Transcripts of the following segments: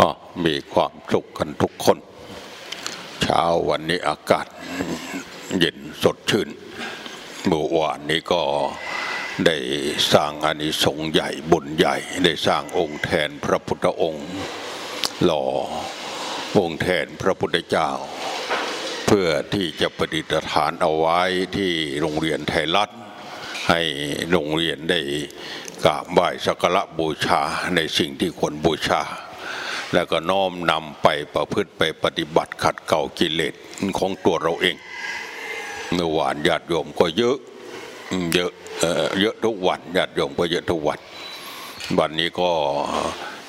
อ๋อมีความสุขกันทุกคน เช้าวันนี้อากาศเย็นสดชื่นเมื่อวานนี้ก็ได้สร้างอานิสงส์ใหญ่บุญใหญ่ ได้สร้างองค์แทนพระพุทธองค์ หล่อองค์แทนพระพุทธเจ้า เพื่อที่จะประดิษฐานเอาไว้ที่โรงเรียนไทยรัฐ ให้โรงเรียนได้กราบไหว้สักการะบูชาในสิ่งที่ควรบูชา แล้วก็น้อมนำไปประพฤติไปปฏิบัติขัดเกลากิเลสของตัวเราเองเมื่อวานญาติโยมก็เยอะเยอะเอเยอะทุกวันญาติโยมก็เยอะทุกวันวันนี้ก็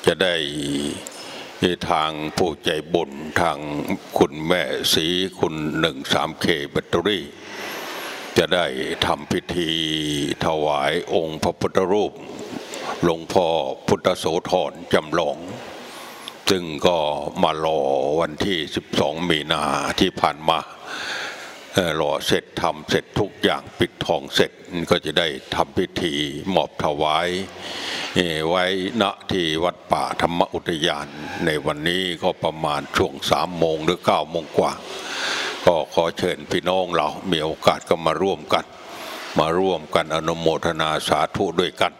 จะได้ทางผู้ใจบุญทางคุณแม่สีคุณหนึ่งสามเคแบตเตอรี่ จะได้ทำพิธีถวายองค์พระพุทธรูปหลวงพ่อพุทธโสธรจำลอง ซึ่งก็มารอวันที่ 12 มีนาที่ผ่านมาเอ่อรอเสร็จทำเสร็จทุกอย่างปิดทองเสร็จก็จะได้ทำพิธีมอบถวายไว้ณที่วัดป่าธรรมอุทยาน ในวันนี้ก็ประมาณช่วงสามโมงหรือเก้าโมงกว่า ก็ขอเชิญพี่น้องเรา มีโอกาสก็มาร่วมกัน มาร่วมกันอนุโมทนาสาธุด้วยกัน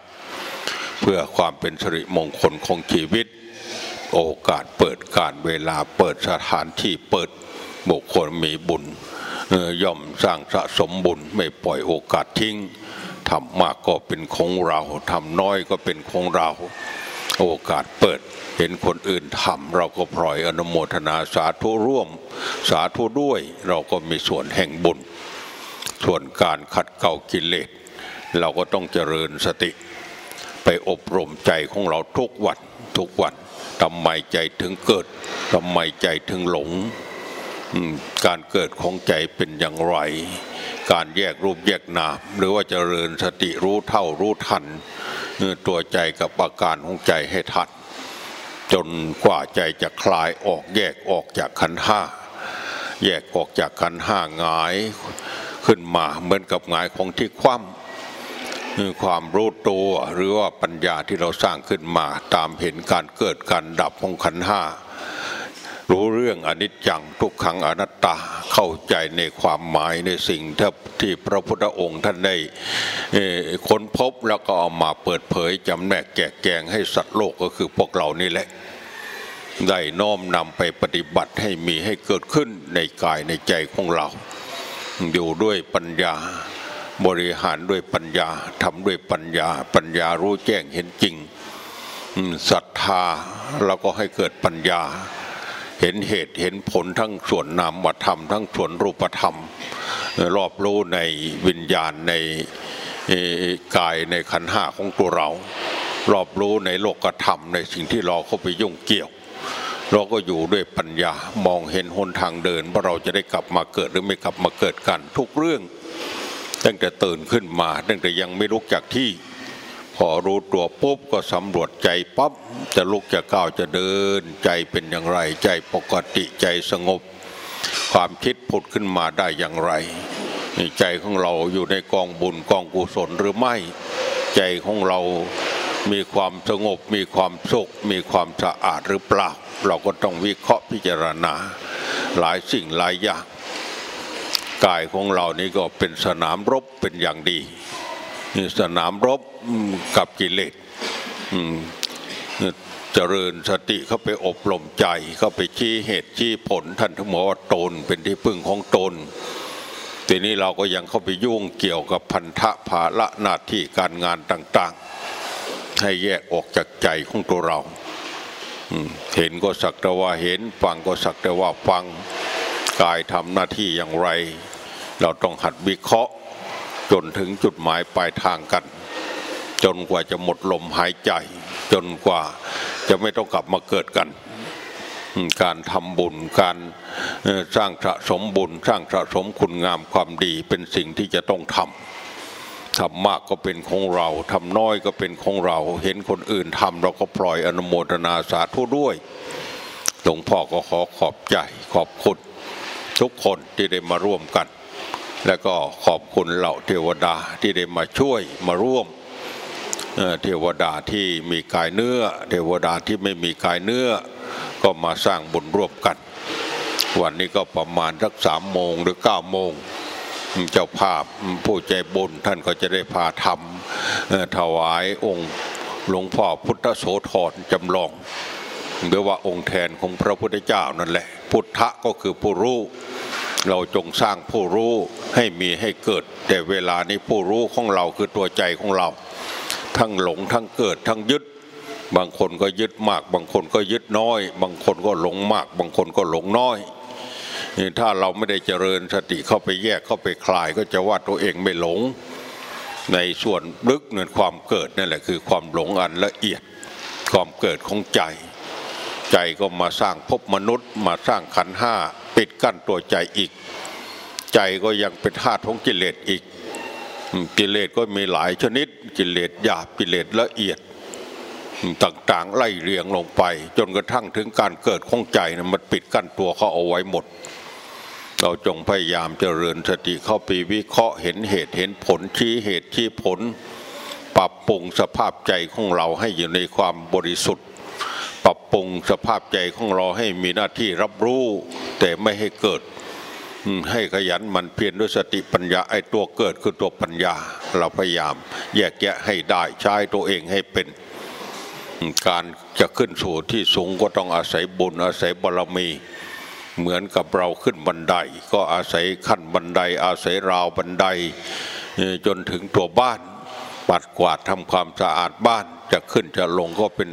เพื่อความเป็นสิริมงคลของชีวิต โอกาสเปิดการเวลาเปิดสถานที่เปิดบุคคลมีบุญย่อมสร้างสะสมบุญไม่ปล่อยโอกาสทิ้งทำมากก็เป็นของเราทำน้อยก็เป็นของเรา โอกาสเปิดเห็นคนอื่นทำเราก็ปล่อยอนุโมทนาสาธุร่วม สาธุด้วย เราก็มีส่วนแห่งบุญ ส่วนการขัดเกลากิเลส เราก็ต้องเจริญสติ ไปอบรมใจของเราทุกวันทุกวัน ทำไมใจถึงเกิดทำไมใจถึงหลง การเกิดของใจเป็นอย่างไร การแยกรูปแยกนามหรือว่าเจริญสติรู้เท่ารู้ทัน ตัวใจกับอาการของใจให้ทันจนกว่าใจจะคลายออกแยกออกจากขันห้าแยกออกจากขันห้าหงายขึ้นมาเหมือนกับหงายของที่คว่ำ คือความรู้ตัวหรือว่าปัญญาที่เราสร้างขึ้นมา ตามเห็นการเกิดการดับของขันธ์ห้ารู้เรื่องอนิจจังทุกขังอนัตตาเข้าใจในความหมายในสิ่งที่พระพุทธองค์ท่านได้ค้นพบแล้วก็เอามาเปิดเผยจำแนกแจกแจงให้สัตว์โลกก็คือพวกเรานี่แหละ ได้น้อมนำไปปฏิบัติให้มีให้เกิดขึ้นในกายในใจของเรา อยู่ด้วยปัญญา บริหารด้วยปัญญาทำด้วยปัญญา ปัญญารู้แจ้งเห็นจริงศรัทธาแล้วก็ให้เกิดปัญญา เห็นเหตุเห็นผลทั้งส่วนนามธรรม ทั้งส่วนรูปธรรม รอบรู้ในวิญญาณในกายในขันห้าของตัวเรา รอบรู้ในโลกธรรม ในสิ่งที่เราเข้าไปยุ่งเกี่ยว เราก็อยู่ด้วยปัญญามองเห็นหนทางเดินว่าเราจะได้กลับมาเกิดหรือไม่กลับมาเกิดกัน ทุกเรื่อง ตั้งแต่ตื่นขึ้นมา ตั้งแต่ยังไม่ลุกจากที่ พอรู้ตัวปุ๊บก็สำรวจใจปั๊บจะลุกจะก้าวจะเดิน ใจเป็นอย่างไร ใจปกติใจสงบ ความคิดผุดขึ้นมาได้อย่างไรใจของเราอยู่ในกองบุญกองกุศลหรือไม่ ใจของเรามีความสงบมีความสุข มีความสะอาดหรือเปล่า เราก็ต้องวิเคราะห์พิจารณา หลายสิ่งหลายอย่าง กายของเรานี่ก็เป็นสนามรบเป็นอย่างดีนี่สนามรบกับกิเลสเจริญสติเข้าไปอบรมใจเข้าไปชี้เหตุชี้ผลท่านทั้งหมดว่าตนเป็นที่พึ่งของตนทีนี้เราก็ยังเข้าไปยุ่งเกี่ยวกับพันธะภาระหน้าที่การงานต่าง ๆ ให้แยกออกจากใจของตัวเราเห็นก็สักแต่ว่าเห็น ฟังก็สักแต่ว่าฟัง กายทำหน้าที่อย่างไร เราต้องหัดวิเคราะห์ จนถึงจุดหมายปลายทางกัน จนกว่าจะหมดลมหายใจ จนกว่าจะไม่ต้องกลับมาเกิดกัน การทำบุญการสร้างสะสมบุญ สร้างสะสมคุณงามความดีเป็นสิ่งที่จะต้องทำทำมากก็เป็นของเราทำน้อยก็เป็นของเรา เห็นคนอื่นทำเราก็ปล่อยอนุโมทนาสาธุด้วยหลวงพ่อก็ขอขอบใจขอบคุณ ทุกคนที่ได้มาร่วมกัน และก็ขอบคุณเหล่าเทวดาที่ได้มาช่วยมาร่วมเทวดาที่มีกายเนื้อ เทวดาที่ไม่มีกายเนื้อ ก็มาสร้างบุญร่วมกัน วันนี้ก็ประมาณสักสามโมงหรือเก้าโมงเจ้าภาพผู้ใจบุญท่านก็จะได้พาทำถวายองค์หลวงพ่อพุทธโสธรจำลอง หรือว่าองค์แทนของพระพุทธเจ้านั่นแหละ พุทธะก็คือผู้รู้ เราจงสร้างผู้รู้ให้มีให้เกิด แต่เวลานี้ผู้รู้ของเราคือตัวใจของเรา ทั้งหลงทั้งเกิดทั้งยึด บางคนก็ยึดมาก บางคนก็ยึดน้อย บางคนก็หลงมาก บางคนก็หลงน้อยถ้าเราไม่ได้เจริญสติเข้าไปแยกเข้าไปคลาย ก็จะว่าตัวเองไม่หลง ในส่วนลึกเนื่นความเกิดนั่นแหละคือความหลงอันละเอียดความเกิดของใจ ใจก็มาสร้างภพมนุษย์ มาสร้างขันห้าปิดกั้นตัวใจอีก ใจก็ยังเป็นธาตุของกิเลสอีก กิเลสก็มีหลายชนิด กิเลสหยาบกิเลสละเอียด ต่างๆไล่เรียงลงไป จนกระทั่งถึงการเกิดของใจนะมันปิดกั้นตัวเขาเอาไว้หมด เราจงพยายามเจริญสติเข้าไปวิเคราะห์เห็นเหตุเห็นผลชี้เหตุชี้ผล ปรับปรุงสภาพใจของเราให้อยู่ในความบริสุทธิ์ ปรับปรุงสภาพใจของเราให้มีหน้าที่รับรู้ แต่ไม่ให้เกิดให้ขยันมันเพียรด้วยสติปัญญาไอ้ตัวเกิดคือตัวปัญญา เราพยายาม แยกแยะให้ได้ใช้ตัวเองให้เป็นการจะขึ้นสู่ที่สูงก็ต้องอาศัยบุญอาศัยบารมี เหมือนกับเราขึ้นบันได ก็อาศัยขั้นบันได อาศัยราวบันได จนถึงตัวบ้าน ปัดกวาดทำความสะอาดบ้านจะขึ้นจะลงก็เป็น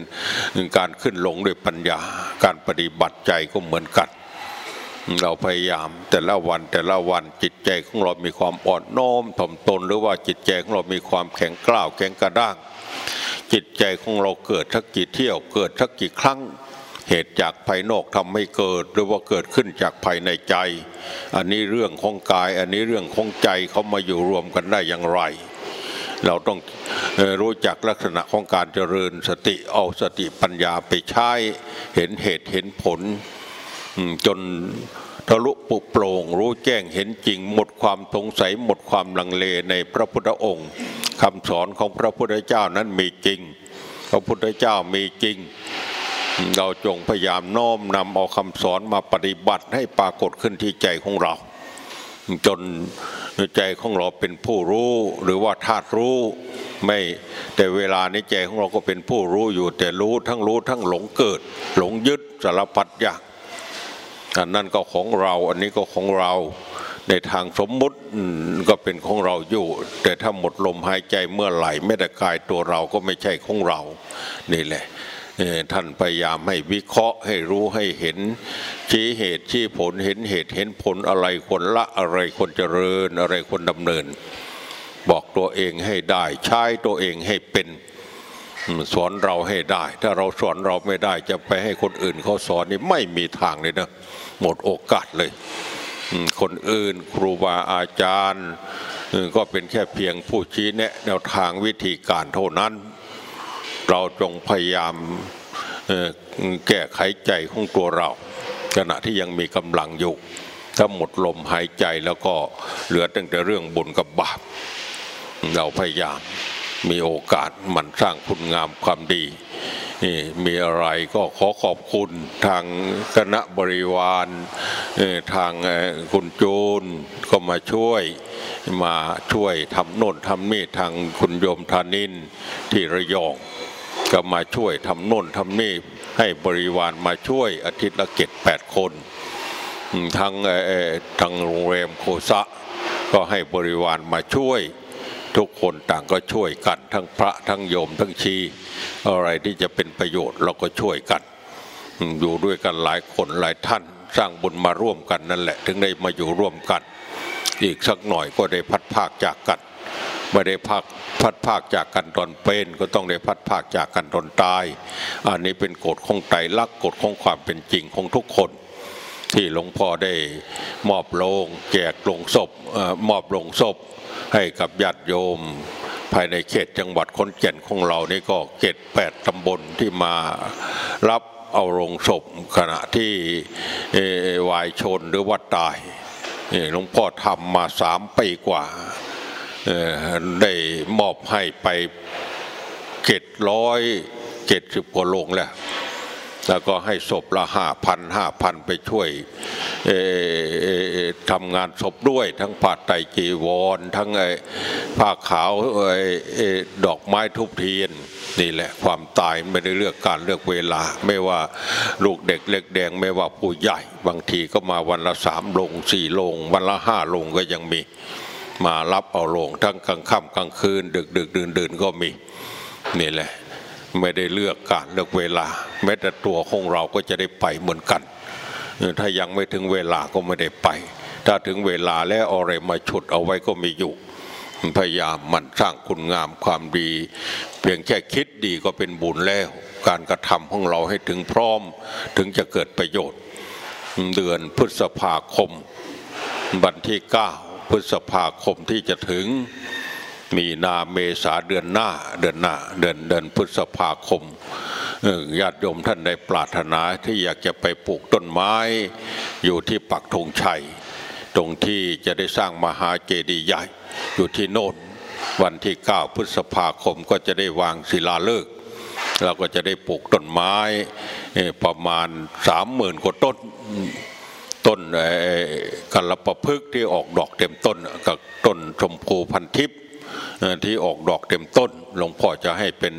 การขึ้นลงด้วยปัญญา การปฏิบัติใจก็เหมือนกัน เราพยายามแต่ละวันแต่ละวันจิตใจของเรามีความอ่อนน้อมถ่อมตน หรือว่าจิตใจของเรามีความแข็งกร้าวแข็งกระด้าง จิตใจของเราเกิดสักกี่เที่ยวเกิดสักกี่ครั้งเหตุจากภายนอกทำให้เกิด หรือว่าเกิดขึ้นจากภายในใจ อันนี้เรื่องของกาย อันนี้เรื่องของใจเขามาอยู่รวมกันได้อย่างไร เราต้องรู้จักลักษณะของการเจริญสติเอาสติปัญญาไปใช้เห็นเหตุเห็นผลจนทะลุปุโปร่งรู้แจ้งเห็นจริง หมดความสงสัยหมดความลังเลในพระพุทธองค์คำสอนของพระพุทธเจ้านั้นมีจริง พระพุทธเจ้ามีจริง เราจงพยายามน้อมนำเอาคำสอนมาปฏิบัติให้ปรากฏขึ้นที่ใจของเรา จน ใจของเราเป็นผู้รู้ หรือว่าธาตุรู้ไม่แต่เวลานี้ใจของเราก็เป็นผู้รู้อยู่ แต่รู้ทั้งรู้ทั้งหลงเกิด หลงยึดสารพัดอย่างอันนั้นก็ของเราอันนี้ก็ของเราในทางสมมุติก็เป็นของเราอยู่ แต่ถ้าหมดลมหายใจเมื่อไหร่ไม่แต่กายตัวเราก็ไม่ใช่ของเรานี่แหละ ท่านพยายามให้วิเคราะห์ให้รู้ให้เห็น ชี้เหตุชี้ผลเห็นเหตุเห็นผลอะไรควรละอะไรควรเจริญอะไรควรดำเนิน บอกตัวเองให้ได้ใช้ตัวเองให้เป็นสอนเราให้ได้ ถ้าเราสอนเราไม่ได้จะไปให้คนอื่นเขาสอนนี่ไม่มีทางเลยนะ หมดโอกาสเลยคนอื่นครูบาอาจารย์ ก็เป็นแค่เพียงผู้ชี้แนะแนวทางวิธีการเท่านั้น เราจงพยายามแก้ไขใจของตัวเรา ขณะที่ยังมีกำลังอยู่ ถ้าหมดลมหายใจแล้วก็เหลือตั้งแต่เรื่องบุญกับบาปเราพยายามมีโอกาสหมันสร้างคุณงามความดีนี่มีอะไรก็ขอขอบคุณทางคณะบริวารทางคุณจูนก็มาช่วยมาช่วยทำโน่นทำนี่ทางคุณโยมธานินที่ระยอง ก็มาช่วยทำโน่นทำนี่ให้บริวารมาช่วยอาทิตย์ละเจ็ดแปดคนอืมทางทางโรงแรมโคสะ ก็ให้บริวารมาช่วย ทุกคนต่างก็ช่วยกัน ทั้งพระทั้งโยมทั้งชี อะไรที่จะเป็นประโยชน์เราก็ช่วยกัน อยู่ด้วยกันหลายคนหลายท่านสร้างบุญมาร่วมกันนั่นแหละ ถึงได้มาอยู่ร่วมกัน อีกสักหน่อยก็ได้พัดภาคจากกัน ไม่ได้พักพัดภาคจากกันตอนเป็น ก็ต้องได้พัดภาคจากกันตอนตาย อันนี้เป็นกฎของไตรลักษณ์กฎของความเป็นจริงของทุกคน ที่หลวงพ่อได้มอบโลงแจกโลงศพมอบโลงศพให้กับญาติโยมภายในเขตจังหวัดขอนแก่นของเรานี่ก็เขตแปดตำบลที่มารับเอาโลงศพขณะที่วายชนหรือว่าตายหลวงพ่อทำมาสามปีกว่า ได้มอบให้ไปเกตร้อยเจ็ดสิบกว่าโลงแล้วแล้วก็ให้ศพละห้าพันห้าพันไปช่วยทำงานศพด้วย ทั้งผ้าไตจีวร ทั้งผ้าขาวดอกไม้ทุบเทียน นี่แหละความตายไม่ได้เลือกการเลือกเวลา ไม่ว่าลูกเด็กเล็กแดงไม่ว่าผู้ใหญ่ บางทีก็มาวันละสามลงสี่ลง วันละห้าลงก็ยังมี มารับเอาลงทั้งกลางค่ำกลางคืน ดึกดึกดื่นดื่นก็มีนี่แหละไม่ได้เลือกการเลือกเวลา แม้แต่ตัวของเราก็จะได้ไปเหมือนกัน ถ้ายังไม่ถึงเวลาก็ไม่ได้ไป ถ้าถึงเวลาแล้วอะไรมาฉุดเอาไว้ก็มีอยู่ พยายามมันสร้างคุณงามความดี เพียงแค่คิดดีก็เป็นบุญแล้ว การกระทำของเราให้ถึงพร้อม ถึงจะเกิดประโยชน์ เดือนพฤษภาคมวันที่เก้า ฤษภาคมที่จะถึง มีนาเมษาเดือนหน้าเดือนหน้าเดือนเดือนพฤษภาคมญาติโยมท่านได้ปรารถนาที่อยากจะไปปลูกต้นไม้อยู่ที่ปักธงชัย ตรงที่จะได้สร้างมหาเจดีย์ใหญ่อยู่ที่โน่นวันที่ 9 พฤษภาคมก็จะได้วางศิลาฤกษ์เราก็จะได้ปลูกต้นไม้ประมาณสามหมื่นกว่าต้น ต้นกัลปะพึกที่ออกดอกเต็มต้นกับต้นชมพูพันทิพย์ที่ออกดอกเต็มต้นหลวงพ่อจะให้เป็น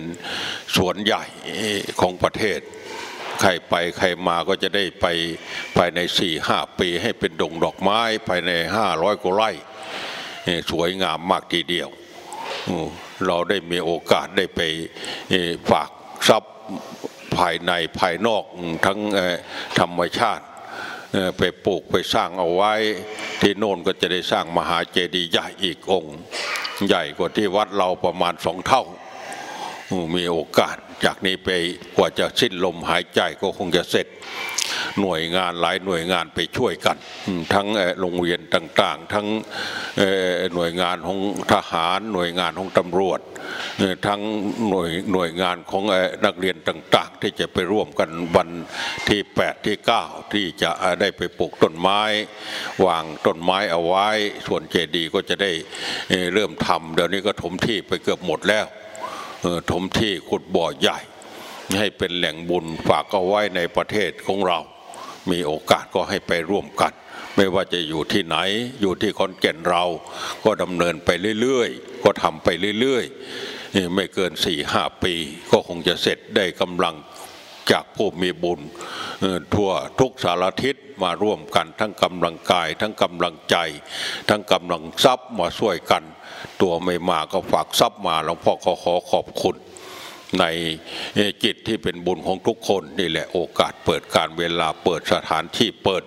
สวนใหญ่ของประเทศ ใครไปใครมาก็จะได้ไปภายในสี่ห้าปีให้เป็นดงดอกไม้ภายในห้าร้อยกว่าไร่สวยงามมากทีเดียว เราได้มีโอกาสได้ไปฝากทรัพย์ภายในภายนอกทั้งธรรมชาติ ไปปลูกไปสร้างเอาไว้ ที่โน่นก็จะได้สร้างมหาเจดีย์ใหญ่อีกองค์ ใหญ่กว่าที่วัดเราประมาณสองเท่า มีโอกาสจากนี้ไปกว่าจะสิ้นลมหายใจก็คงจะเสร็จ หน่วยงานหลายหน่วยงานไปช่วยกัน ทั้งโรงเรียนต่างๆ ทั้งหน่วยงานของทหาร หน่วยงานของตำรวจ ทั้งหน่วยหน่วยงานของนักเรียนต่าง ๆ ที่จะไปร่วมกันวันที่ 8 ที่ 9 ที่จะได้ไปปลูกต้นไม้ วางต้นไม้เอาไว้ ส่วนเจดีย์ก็จะได้เริ่มทำเดี๋ยวนี้ก็ถมที่ไปเกือบหมดแล้วถมที่ขุดบ่อใหญ่ ให้เป็นแหล่งบุญฝากเอาไว้ในประเทศของเรา มีโอกาสก็ให้ไปร่วมกัน ไม่ว่าจะอยู่ที่ไหนอยู่ที่คอนแก่นเรา ก็ดำเนินไปเรื่อยๆ ก็ทำไปเรื่อยๆ ไม่เกินสี่ห้าปี ก็คงจะเสร็จได้กำลังจากผู้มีบุญทั่วทุกสารทิศมาร่วมกันทั้งกำลังกาย ทั้งกำลังใจ ทั้งกำลังทรัพย์มาช่วยกัน ตัวไม่มาก็ฝากทรัพย์มาหลวงพ่อขอขอขอบคุณ ในจิตที่เป็นบุญของทุกคนนี่แหละโอกาสเปิดการเวลาเปิดสถานที่เปิด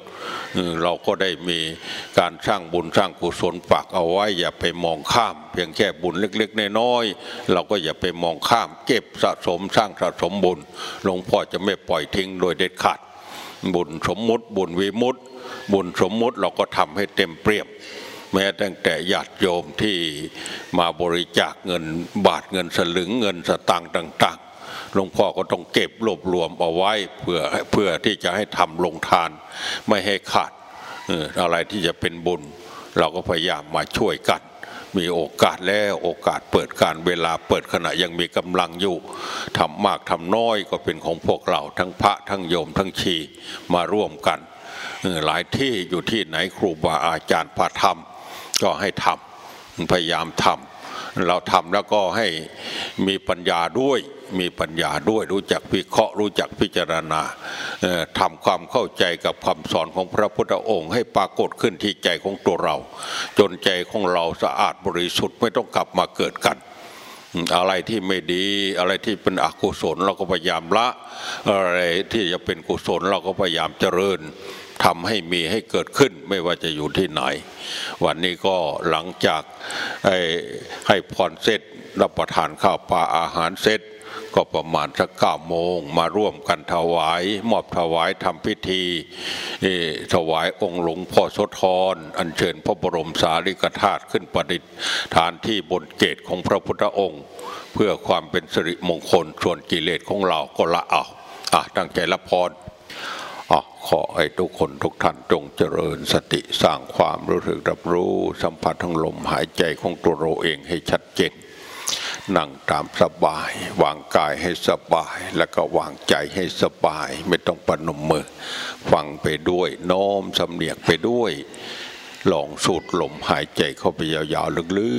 เราก็ได้มีการสร้างบุญสร้างกุศลฝากเอาไว้ อย่าไปมองข้าม เพียงแค่บุญเล็กๆน้อยๆเราก็อย่าไปมองข้ามเก็บสะสมสร้างสะสมบุญหลวงพ่อจะไม่ปล่อยทิ้งโดยเด็ดขาดบุญสมมุติบุญวิมุติ บุญสมมุติเราก็ทำให้เต็มเปี่ยม แม้ตั้งแต่ญาติโยมที่มาบริจาคเงินบาทเงินสลึงเงินสตางค์ต่าง ๆ หลวงพ่อก็ต้องเก็บรวบรวมเอาไว้เพื่อเพื่อที่จะให้ทำลงทาน ไม่ให้ขาดอะไรที่จะเป็นบุญ เราก็พยายามมาช่วยกันมีโอกาสแล้วโอกาสเปิดการเวลาเปิดขณะยังมีกำลังอยู่ทำมากทำน้อยก็เป็นของพวกเราทั้งพระทั้งโยมทั้งชีมาร่วมกัน หลายที่อยู่ที่ไหนครูบาอาจารย์พระธรรม ก็ให้ทำพยายามทำเราทำแล้วก็ให้มีปัญญาด้วย มีปัญญาด้วยรู้จักวิเคราะห์รู้จักพิจารณาทำความเข้าใจกับคำสอนของพระพุทธองค์ ให้ปรากฏขึ้นที่ใจของตัวเรา จนใจของเราสะอาดบริสุทธิ์ไม่ต้องกลับมาเกิดกันอะไรที่ไม่ดีอะไรที่เป็นอกุศลเราก็พยายามละ อะไรที่จะเป็นกุศลเราก็พยายามเจริญ ทำให้มีให้เกิดขึ้นไม่ว่าจะอยู่ที่ไหน วันนี้ก็หลังจากให้พรเสร็จรับประทานข้าวปลาอาหารเสร็จก็ประมาณสักเก้าโมงมาร่วมกันถวาย มอบถวายทำพิธีถวายองค์หลวงพ่อสธรอัญเชิญพระบรมสารีริกธาตุขึ้นประดิษฐานที่บนเกตของพระพุทธองค์ เพื่อความเป็นสิริมงคลส่วนกิเลสของเราก็ละเอาอะตั้งใจรับพร ขอให้ทุกคนทุกท่านจงเจริญสติสร้างความรู้สึกรับรู้สัมผัสทั้งลมหายใจของตัวเราเองให้ชัดเจนนั่งตามสบาย วางกายให้สบาย แล้วก็วางใจให้สบาย ไม่ต้องปนมมือ ฟังไปด้วยน้อมสำเนียกไปด้วย ลองสูดลมหายใจเข้าไปยาวๆลึ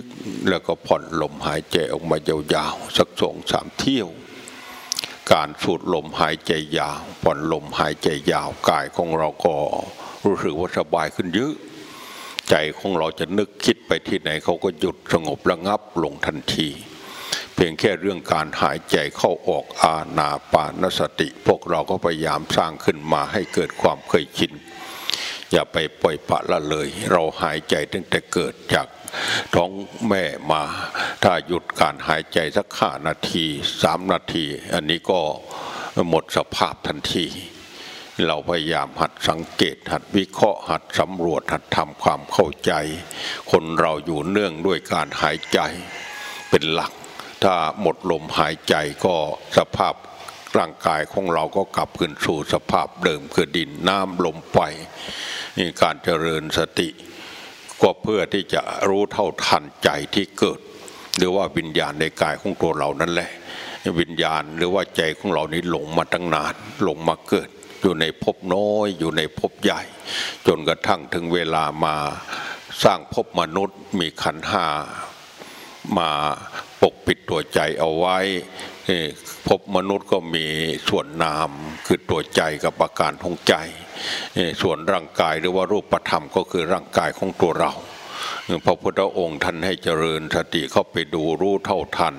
กๆ แล้วก็ผ่อนลมหายใจออกมายาวๆ สักสองสามเที่ยว การสูดลมหายใจยาวผ่อนลมหายใจยาวกายของเราก็รู้สึกว่าสบายขึ้นเยอะใจของเราจะนึกคิดไปที่ไหนเขาก็หยุดสงบระงับลงทันที เพียงแค่เรื่องการหายใจเข้าออกอาณาปานสติ พวกเราก็พยายามสร้างขึ้นมาให้เกิดความเคยชินอย่าไปปล่อยปละละเลย เราหายใจตั้งแต่เกิดจาก ท้องแม่มา ถ้าหยุดการหายใจสักห้านาทีสามนาที อันนี้ก็หมดสภาพทันที เราพยายามหัดสังเกต หัดวิเคราะห์หัดสำรวจหัดทำความเข้าใจ คนเราอยู่เนื่องด้วยการหายใจเป็นหลัก ถ้าหมดลมหายใจก็สภาพร่างกายของเราก็กลับคืนสู่สภาพเดิมคือดินน้ำลมไฟนี่การเจริญสติ ก็เพื่อที่จะรู้เท่าทันใจที่เกิด หรือว่าวิญญาณในกายของตัวเรานั่นแหละ วิญญาณหรือว่าใจของเรานี้หลงมาตั้งนานหลงมาเกิด อยู่ในภพน้อย อยู่ในภพใหญ่ จนกระทั่งถึงเวลามาสร้างภพมนุษย์มีขันธ์ห้ามาปกปิดตัวใจเอาไว้ นี่ภพมนุษย์ก็มีส่วนนามคือตัวใจกับอาการของใจ ส่วนร่างกายหรือว่ารูปธรรมก็คือร่างกายของตัวเราพระพุทธองค์ท่านให้เจริญสติเข้าไปดูรู้เท่าทัน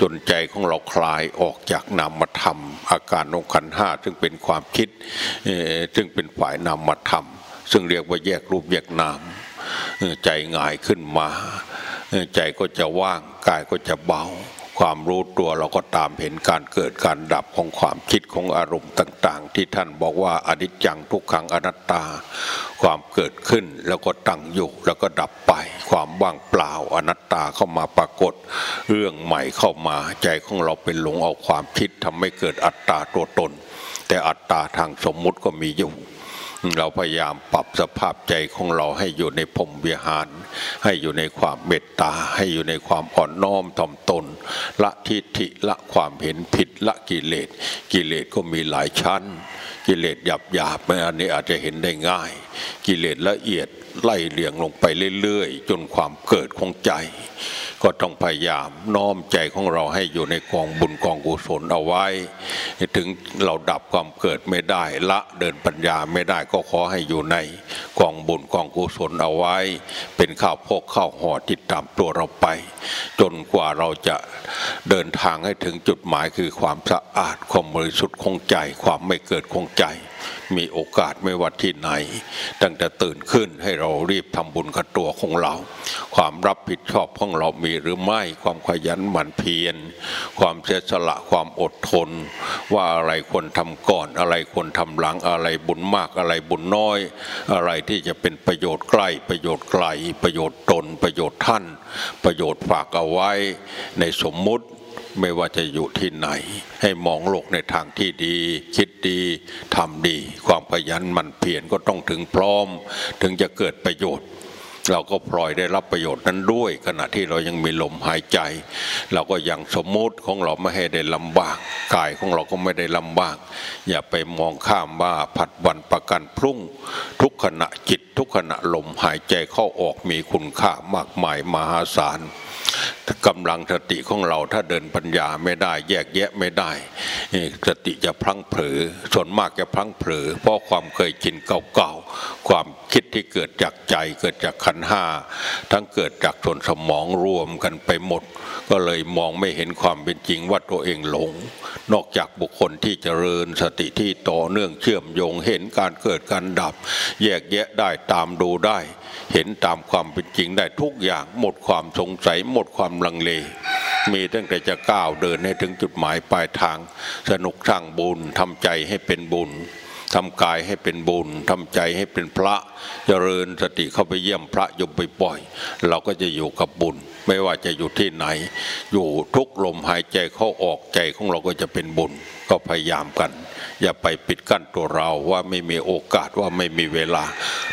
จนใจของเราคลายออกจากนามธรรม อาการองขันห้าซึ่งเป็นความคิดซึ่งเป็นฝ่ายนามธรรม ซึ่งเรียกว่าแยกรูปแยกนามใจง่ายขึ้นมา ใจก็จะว่างกายก็จะเบา ความรู้ตัวเราก็ตามเห็นการเกิดการดับของความคิดของอารมณ์ต่าง ๆ ที่ท่านบอกว่าอนิจจังทุกขังอนัตตา ความเกิดขึ้นแล้วก็ตั้งอยู่แล้วก็ดับไป ความว่างเปล่าอนัตตาเข้ามาปรากฏ เรื่องใหม่เข้ามาใจของเราเป็นหลงเอาความคิดทำให้เกิดอัตตาตัวตน แต่อัตตาทางสมมุติก็มีอยู่ เราพยายามปรับสภาพใจของเราให้อยู่ในพรมวิหาร ให้อยู่ในความเมตตา ให้อยู่ในความอ่อนน้อมถ่อมตน ละทิฏฐิละความเห็นผิดละกิเลส กิเลสก็มีหลายชั้น กิเลสหยาบหยาบๆอันนี้อาจจะเห็นได้ง่าย กิเลสละเอียดไล่เลียงลงไปเรื่อยๆ จนความเกิดของใจ ก็ต้องพยายามน้อมใจของเราให้อยู่ในกองบุญกองกุศลเอาไว้ ถึงเราดับความเกิดไม่ได้ละเดินปัญญาไม่ได้ก็ขอให้อยู่ในกองบุญกองกุศลเอาไว้ เป็นข้าวพกข้าวห่อติดตามตัวเราไป จนกว่าเราจะเดินทางให้ถึงจุดหมายคือความสะอาดความบริสุทธิ์คงใจ ความไม่เกิดคงใจ มีโอกาสไม่ว่าที่ไหน ตั้งแต่ตื่นขึ้นให้เรารีบทำบุญกับตัวของเรา ความรับผิดชอบของเรามีหรือไม่ ความขยันหมั่นเพียร ความเสียสละความอดทน ว่าอะไรควรทำก่อนอะไรควรทำหลังอะไรบุญมากอะไรบุญน้อย อะไรที่จะเป็นประโยชน์ใกล้ประโยชน์ไกลประโยชน์ตนประโยชน์ท่าน ประโยชน์ฝากเอาไว้ในสมมุติ ไม่ว่าจะอยู่ที่ไหน ให้มองโลกในทางที่ดี คิดดีทำดี ความขยันหมันเพียรก็ต้องถึงพร้อม ถึงจะเกิดประโยชน์ เราก็พลอยได้รับประโยชน์นั้นด้วย ขณะที่เรายังมีลมหายใจ เราก็ยังสมมติของเราไม่ให้ได้ลำบากกายของเราก็ไม่ได้ลำบาก อย่าไปมองข้ามว่าผัดวันประกันพรุ่ง ทุกขณะจิตทุกขณะลมหายใจเข้าออกมีคุณค่ามากมายมหาศาล กำลังสติของเราถ้าเดินปัญญาไม่ได้ แยกแยะไม่ได้ สติจะพลั้งเผลอส่วนมากจะพลั้งเผลอเพราะความเคยชินเก่าๆความคิดที่เกิดจากใจเกิดจากขันห้าทั้งเกิดจากส่วนสมองรวมกันไปหมด ก็เลยมองไม่เห็นความเป็นจริงว่าตัวเองหลง นอกจากบุคคลที่เจริญสติที่ต่อเนื่องเชื่อมโยงเห็นการเกิดการดับ แยกแยะได้ตามดูได้ เห็นตามความเป็นจริงได้ทุกอย่างหมดความสงสัยหมดความลังเล มีตั้งแต่จะก้าวเดินให้ถึงจุดหมายปลายทาง สนุกสร้างบุญทำใจให้เป็นบุญทำกายให้เป็นบุญทำใจให้เป็นพระเจริญสติเข้าไปเยี่ยมพระอยู่บ่อย เราก็จะอยู่กับบุญ ไม่ว่าจะอยู่ที่ไหน อยู่ทุกลมหายใจเข้าออกใจของเราก็จะเป็นบุญก็พยายามกัน อย่าไปปิดกั้นตัวเราว่าไม่มีโอกาสว่าไม่มีเวลา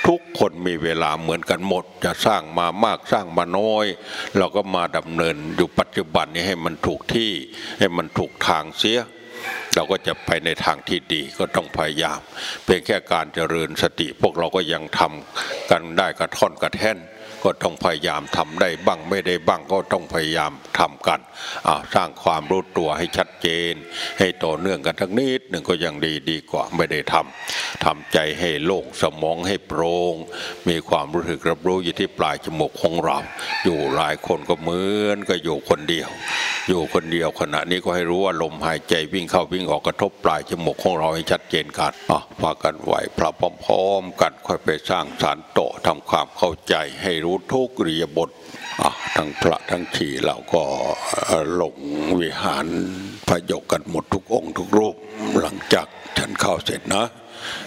ทุกคนมีเวลาเหมือนกันหมด จะสร้างมามากสร้างมาน้อย เราก็มาดำเนินอยู่ปัจจุบันนี้ให้มันถูกที่ให้มันถูกทางเสียเราก็จะไปในทางที่ดีก็ต้องพยายาม เพียงแค่การเจริญสติพวกเราก็ยังทำกันได้กระท่อนกระแท่น ก็ต้องพยายามทำได้บ้างไม่ได้บ้างก็ต้องพยายามทำกันสร้างความรู้ตัวให้ชัดเจน ให้ต่อเนื่องกันทั้งนิดหนึ่งก็ยังดีดีกว่าไม่ได้ทำทำใจให้โล่งสมองให้โปร่งมีความรู้สึกรับรู้อยู่ที่ปลายจมูกของเรา อยู่หลายคนก็เหมือนก็อยู่คนเดียว อยู่คนเดียวขณะนี้ก็ให้รู้ว่าลมหายใจวิ่งเข้าวิ่งออกกระทบปลายจมูกของเราให้ชัดเจนกันอะพากันไหวพระพร้อมๆกันค่อยไปสร้างสารโตะทำความเข้าใจให้รู้ทุกเรียบทอ่ทั้งพระทั้งชีเราก็หลงวิหารพระยกกันหมดทุกองค์ทุกรูป หลังจากฉันเข้าเสร็จนะ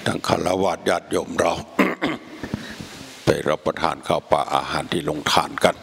ทั้งคารวะญาติโยมเรา ไปรับประทานข้าวปลาอาหารที่ลงทานกัน